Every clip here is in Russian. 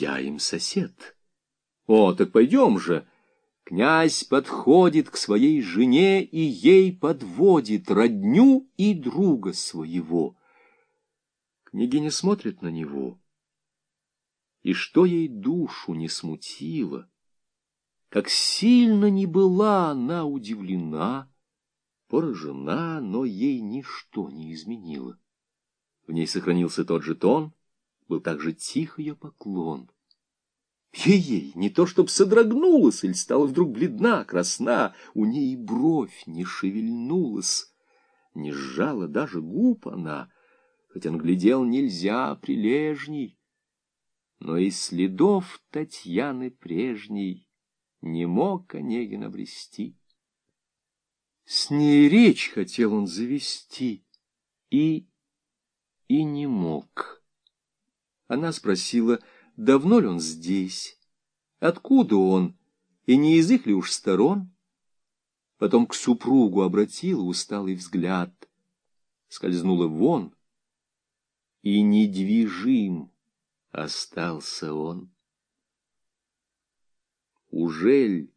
Я им сосед. О, так пойдем же. Князь подходит к своей жене и ей подводит родню и друга своего. Княгиня смотрит на него, и что ей душу не смутило, как сильно не была она удивлена, поражена, но ей ничто не изменило. В ней сохранился тот же тон, был также тих ее поклон. Ей-ей, не то чтоб содрогнулась, или стала вдруг бледна, красна, у ней бровь не шевельнулась, не сжала даже губ она, хоть он глядел нельзя прилежней. Но и следов Татьяны прежней не мог Онегин обрести. С ней речь хотел он завести и... и не мог. Она спросила, давно ли он здесь, откуда он, и не из их ли уж сторон. Потом к супругу обратила усталый взгляд, скользнула вон, и недвижим остался он. Ужель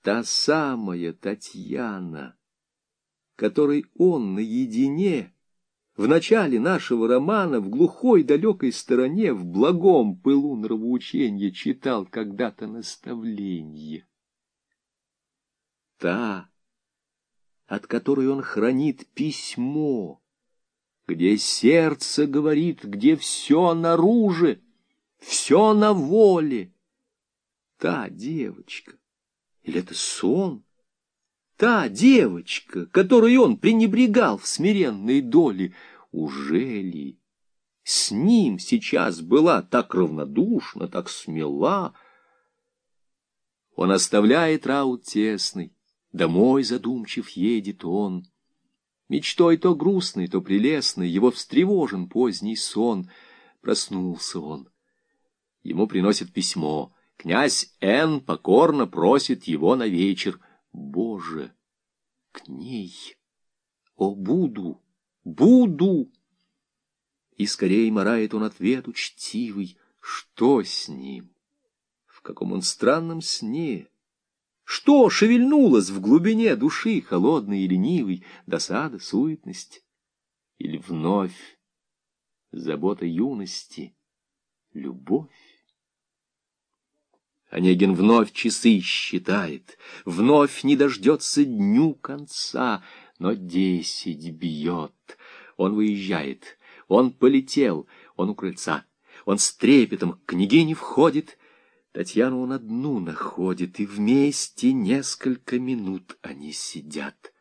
та самая Татьяна, которой он наедине в начале нашего романа в глухой далекой стороне в благом пылу нравоученья читал когда-то наставление. Та, от которой он хранит письмо, где сердце говорит, где все наружу, все на воле. Та девочка, или это сон? Та девочка, которой он пренебрегал в смиренной доле, уже ли с ним сейчас была так равнодушна, так смела? Он оставляет раут тесный, домой задумчив едет он. Мечтой то грустной, то прелестной, его встревожен поздний сон. Проснулся он. Ему приносят письмо. Князь Н. покорно просит его на вечер. Боже, к ней! О, буду, буду! И скорее морает он ответ учтивый. Что с ним? В каком он странном сне? Что шевельнулось в глубине души, холодной и ленивой, досада, суетность? Или вновь забота юности, любовь? Онегин вновь часы считает, вновь не дождется дню конца, но десять бьет. Он выезжает, он полетел, он у крыльца, он с трепетом к княгине входит, Татьяну он одну находит, и вместе несколько минут они сидят.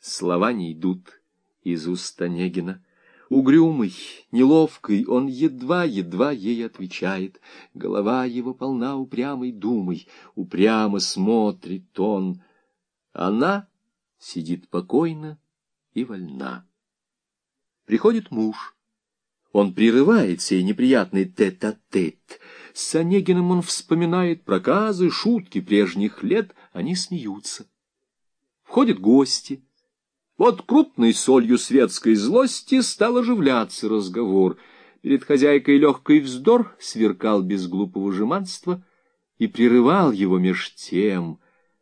Слова не идут из уст Онегина. Угрюмый, неловкий, он едва-едва ей отвечает. Голова его полна упрямой думой, упрямо смотрит он. Она сидит покойно и вольна. Приходит муж. Он прерывает сей неприятный тет-а-тет. -тет. С Онегиным он вспоминает проказы, шутки прежних лет, они смеются. Входят гости. Вот крупной солью светской злости стал оживляться разговор. Перед хозяйкой легкий вздор сверкал без глупого жеманства и прерывал его меж тем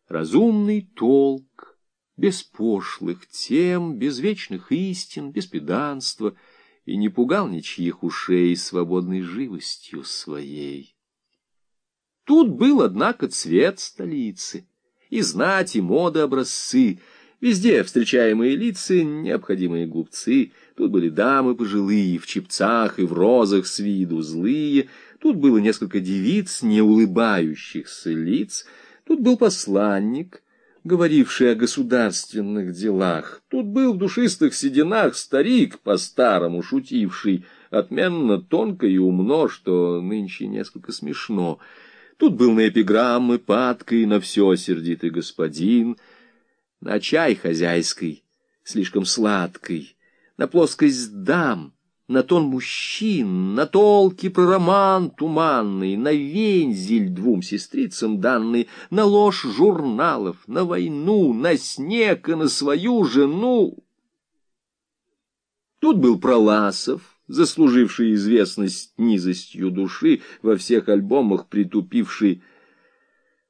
разумный толк, без пошлых тем, без вечных истин, без педанства — и не пугал ничьих ушей свободной живостью своей. Тут был, однако, цвет столицы, и знать, и моды образцы, везде встречаемые лица, необходимые глупцы, тут были дамы пожилые, в чепцах и в розах с виду злые, тут было несколько девиц, не улыбающихся лиц, тут был посланник, говоривший о государственных делах. Тут был в душистых сединах старик, по-старому шутивший, отменно тонко и умно, что нынче несколько смешно. Тут был на эпиграммы падкой, на все сердитый господин, на чай хозяйский, слишком сладкий, на плоскость дам, на тон мужчин, на толки про роман туманный, на вензель двум сестрицам данный, на ложь журналов, на войну, на снег и на свою жену. Тут был Проласов, заслуживший известность низостью души, во всех альбомах притупивший